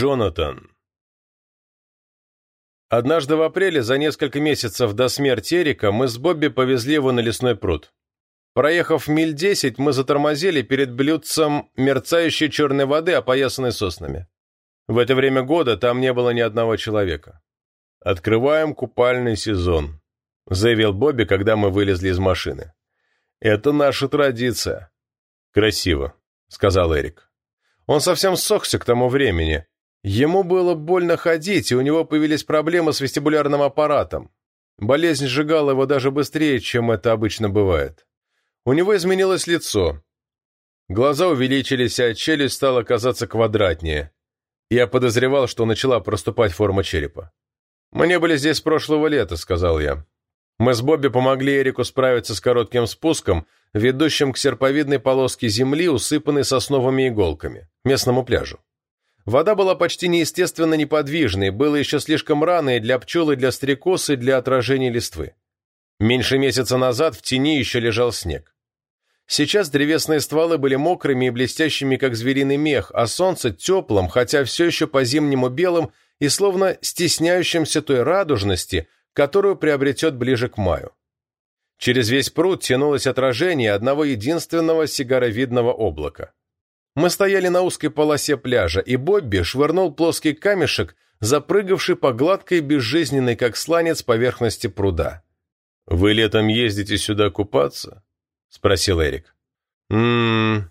Джонатан. Однажды в апреле, за несколько месяцев до смерти Эрика, мы с Бобби повезли его на лесной пруд. Проехав миль десять, мы затормозили перед блюдцем мерцающей черной воды, опоясанной соснами. В это время года там не было ни одного человека. «Открываем купальный сезон», — заявил Бобби, когда мы вылезли из машины. «Это наша традиция». «Красиво», — сказал Эрик. Он совсем ссохся к тому времени. Ему было больно ходить, и у него появились проблемы с вестибулярным аппаратом. Болезнь сжигала его даже быстрее, чем это обычно бывает. У него изменилось лицо. Глаза увеличились, а челюсть стала казаться квадратнее. Я подозревал, что начала проступать форма черепа. «Мы не были здесь прошлого лета», — сказал я. Мы с Бобби помогли Эрику справиться с коротким спуском, ведущим к серповидной полоске земли, усыпанной сосновыми иголками, местному пляжу. Вода была почти неестественно неподвижной, было еще слишком рано и для пчел, и для стрекоз, и для отражения листвы. Меньше месяца назад в тени еще лежал снег. Сейчас древесные стволы были мокрыми и блестящими, как звериный мех, а солнце теплым, хотя все еще по-зимнему белым и словно стесняющимся той радужности, которую приобретет ближе к маю. Через весь пруд тянулось отражение одного единственного сигаровидного облака. Мы стояли на узкой полосе пляжа, и Бобби швырнул плоский камешек, запрыгавший по гладкой, безжизненной, как сланец, поверхности пруда. «Вы летом ездите сюда купаться?» — спросил Эрик. «М-м-м»,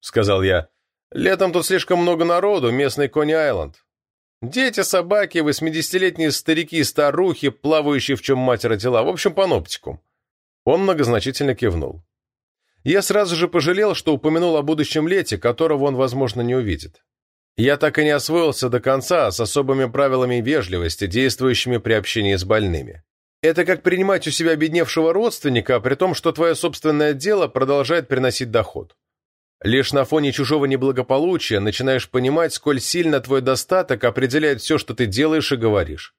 сказал я. «Летом тут слишком много народу, местный Кони-Айленд. Дети, собаки, восьмидесятилетние старики и старухи, плавающие в чем мать родила, в общем, паноптикум». Он многозначительно кивнул. Я сразу же пожалел, что упомянул о будущем лете, которого он, возможно, не увидит. Я так и не освоился до конца с особыми правилами вежливости, действующими при общении с больными. Это как принимать у себя бедневшего родственника, при том, что твое собственное дело продолжает приносить доход. Лишь на фоне чужого неблагополучия начинаешь понимать, сколь сильно твой достаток определяет все, что ты делаешь и говоришь.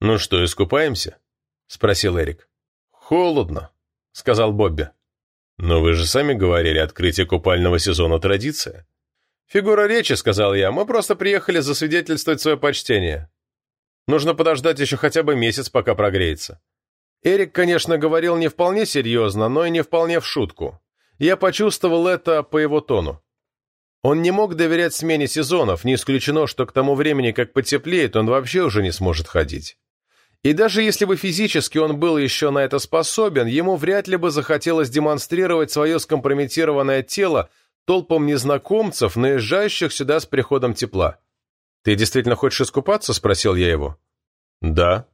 «Ну что, искупаемся?» — спросил Эрик. «Холодно», — сказал Бобби. «Но вы же сами говорили, открытие купального сезона – традиция». «Фигура речи», — сказал я, — «мы просто приехали засвидетельствовать свое почтение. Нужно подождать еще хотя бы месяц, пока прогреется. Эрик, конечно, говорил не вполне серьезно, но и не вполне в шутку. Я почувствовал это по его тону. Он не мог доверять смене сезонов, не исключено, что к тому времени, как потеплеет, он вообще уже не сможет ходить. И даже если бы физически он был еще на это способен, ему вряд ли бы захотелось демонстрировать свое скомпрометированное тело толпам незнакомцев, наезжающих сюда с приходом тепла. «Ты действительно хочешь искупаться?» – спросил я его. «Да».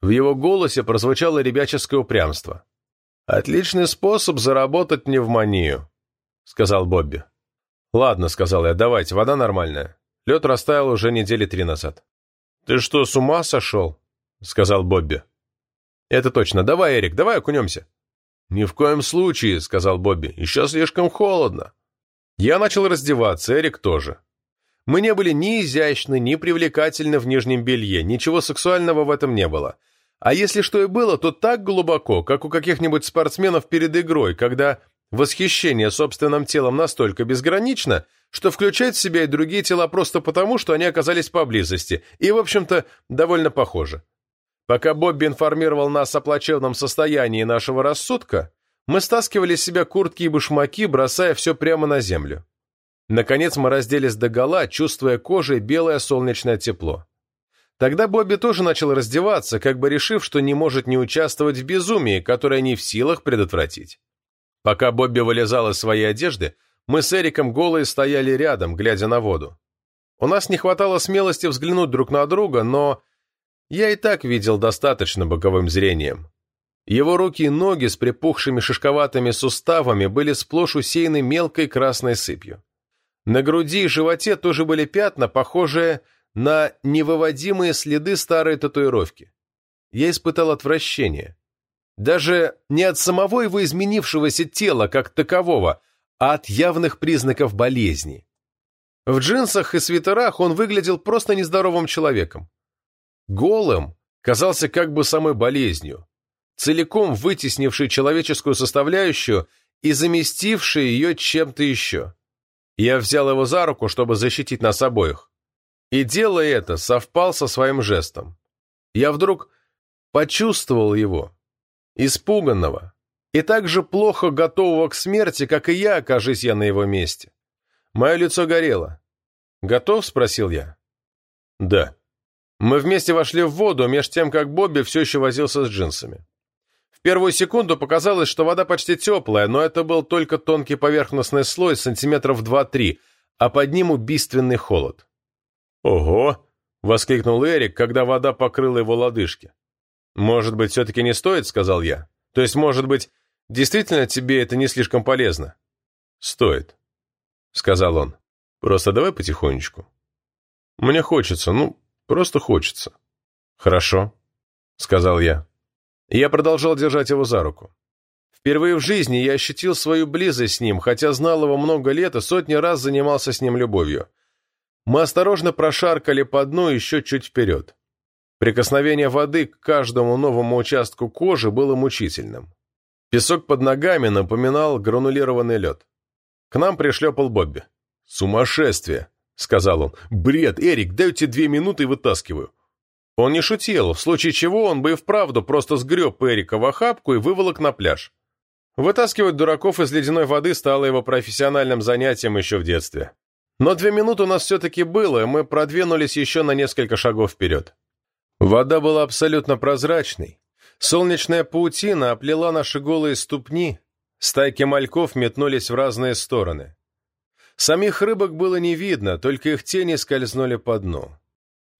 В его голосе прозвучало ребяческое упрямство. «Отличный способ заработать пневмонию», — сказал Бобби. «Ладно», — сказал я, — «давайте, вода нормальная. Лед растаял уже недели три назад». «Ты что, с ума сошел?» — сказал Бобби. «Это точно. Давай, Эрик, давай окунемся». «Ни в коем случае», — сказал Бобби. «Еще слишком холодно». Я начал раздеваться, Эрик тоже. Мы не были ни изящны, ни привлекательны в нижнем белье, ничего сексуального в этом не было. А если что и было, то так глубоко, как у каких-нибудь спортсменов перед игрой, когда восхищение собственным телом настолько безгранично, что включает в себя и другие тела просто потому, что они оказались поблизости, и, в общем-то, довольно похожи. Пока Бобби информировал нас о плачевном состоянии нашего рассудка, мы стаскивали с себя куртки и башмаки, бросая все прямо на землю. Наконец мы разделись догола, чувствуя кожей белое солнечное тепло. Тогда Бобби тоже начал раздеваться, как бы решив, что не может не участвовать в безумии, которое не в силах предотвратить. Пока Бобби вылезал из своей одежды, мы с Эриком голые стояли рядом, глядя на воду. У нас не хватало смелости взглянуть друг на друга, но я и так видел достаточно боковым зрением. Его руки и ноги с припухшими шишковатыми суставами были сплошь усеяны мелкой красной сыпью. На груди и животе тоже были пятна, похожие на невыводимые следы старой татуировки. Я испытал отвращение. Даже не от самого его изменившегося тела как такового, а от явных признаков болезни. В джинсах и свитерах он выглядел просто нездоровым человеком. Голым казался как бы самой болезнью, целиком вытеснивший человеческую составляющую и заместивший ее чем-то еще. Я взял его за руку, чтобы защитить нас обоих. И делая это, совпал со своим жестом. Я вдруг почувствовал его, испуганного, и так же плохо готового к смерти, как и я, окажись я на его месте. Мое лицо горело. «Готов?» — спросил я. «Да». Мы вместе вошли в воду, меж тем, как Бобби все еще возился с джинсами. В первую секунду показалось, что вода почти теплая, но это был только тонкий поверхностный слой сантиметров 2-3, а под ним убийственный холод. «Ого!» — воскликнул Эрик, когда вода покрыла его лодыжки. «Может быть, все-таки не стоит?» — сказал я. «То есть, может быть, действительно тебе это не слишком полезно?» «Стоит», — сказал он. «Просто давай потихонечку». «Мне хочется, ну, просто хочется». «Хорошо», — сказал я. Я продолжал держать его за руку. Впервые в жизни я ощутил свою близость с ним, хотя знал его много лет и сотни раз занимался с ним любовью. Мы осторожно прошаркали по дну еще чуть вперед. Прикосновение воды к каждому новому участку кожи было мучительным. Песок под ногами напоминал гранулированный лед. К нам пришлепал Бобби. «Сумасшествие!» — сказал он. «Бред! Эрик, даю тебе две минуты и вытаскиваю». Он не шутил, в случае чего он бы и вправду просто сгреб Эрика в охапку и выволок на пляж. Вытаскивать дураков из ледяной воды стало его профессиональным занятием еще в детстве. Но две минуты у нас все-таки было, и мы продвинулись еще на несколько шагов вперед. Вода была абсолютно прозрачной. Солнечная паутина оплела наши голые ступни, стайки мальков метнулись в разные стороны. Самих рыбок было не видно, только их тени скользнули по дну.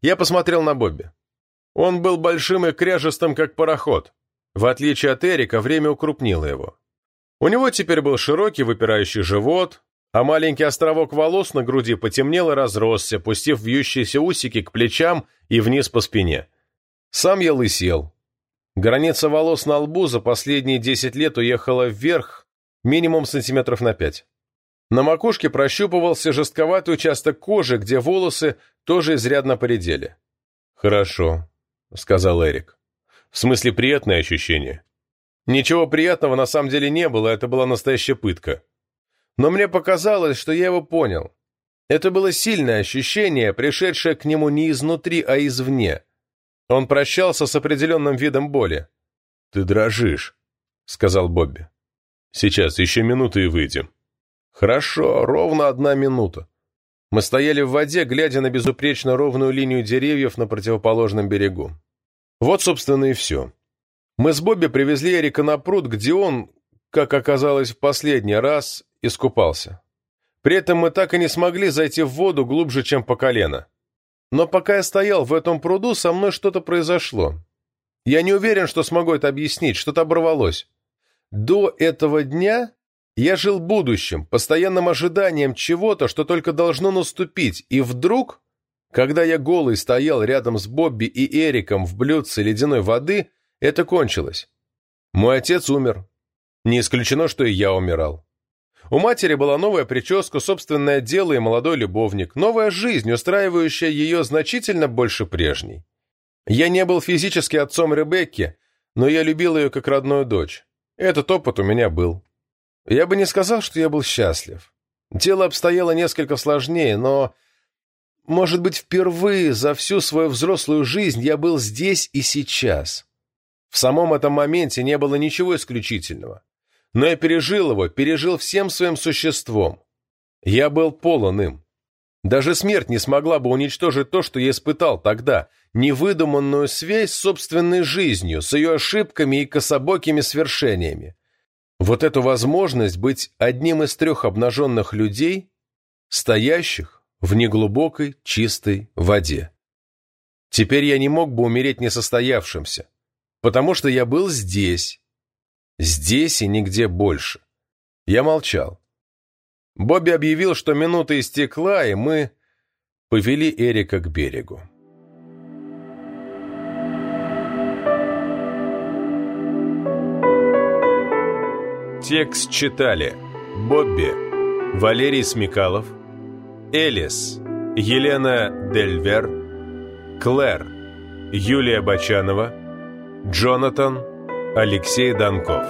Я посмотрел на Бобби. Он был большим и кряжестым, как пароход. В отличие от Эрика, время укрупнило его. У него теперь был широкий выпирающий живот, а маленький островок волос на груди потемнел и разросся, пустив вьющиеся усики к плечам и вниз по спине. Сам я лысел. Граница волос на лбу за последние десять лет уехала вверх минимум сантиметров на пять. На макушке прощупывался жестковатый участок кожи, где волосы тоже изрядно поредели. «Хорошо», — сказал Эрик. «В смысле, приятное ощущение?» Ничего приятного на самом деле не было, это была настоящая пытка. Но мне показалось, что я его понял. Это было сильное ощущение, пришедшее к нему не изнутри, а извне. Он прощался с определенным видом боли. «Ты дрожишь», — сказал Бобби. «Сейчас еще минуту и выйдем». «Хорошо, ровно одна минута». Мы стояли в воде, глядя на безупречно ровную линию деревьев на противоположном берегу. Вот, собственно, и все. Мы с Бобби привезли Эрика на пруд, где он, как оказалось в последний раз, искупался. При этом мы так и не смогли зайти в воду глубже, чем по колено. Но пока я стоял в этом пруду, со мной что-то произошло. Я не уверен, что смогу это объяснить, что-то оборвалось. До этого дня я жил будущим, постоянным ожиданием чего-то, что только должно наступить, и вдруг, когда я голый стоял рядом с Бобби и Эриком в блюдце ледяной воды, это кончилось. Мой отец умер. Не исключено, что и я умирал. У матери была новая прическа, собственное дело и молодой любовник, новая жизнь, устраивающая ее значительно больше прежней. Я не был физически отцом Ребекки, но я любил ее как родную дочь. Этот опыт у меня был. Я бы не сказал, что я был счастлив. Дело обстояло несколько сложнее, но, может быть, впервые за всю свою взрослую жизнь я был здесь и сейчас. В самом этом моменте не было ничего исключительного. Но я пережил его, пережил всем своим существом. Я был полон им. Даже смерть не смогла бы уничтожить то, что я испытал тогда, невыдуманную связь с собственной жизнью, с ее ошибками и кособокими свершениями. Вот эту возможность быть одним из трех обнаженных людей, стоящих в неглубокой чистой воде. Теперь я не мог бы умереть несостоявшимся, потому что я был здесь. Здесь и нигде больше. Я молчал. Бобби объявил, что минута истекла, и мы повели Эрика к берегу. Текст читали Бобби, Валерий Смекалов, Элис, Елена Дельвер, Клэр, Юлия Бочанова, Джонатан, Алексей Донков.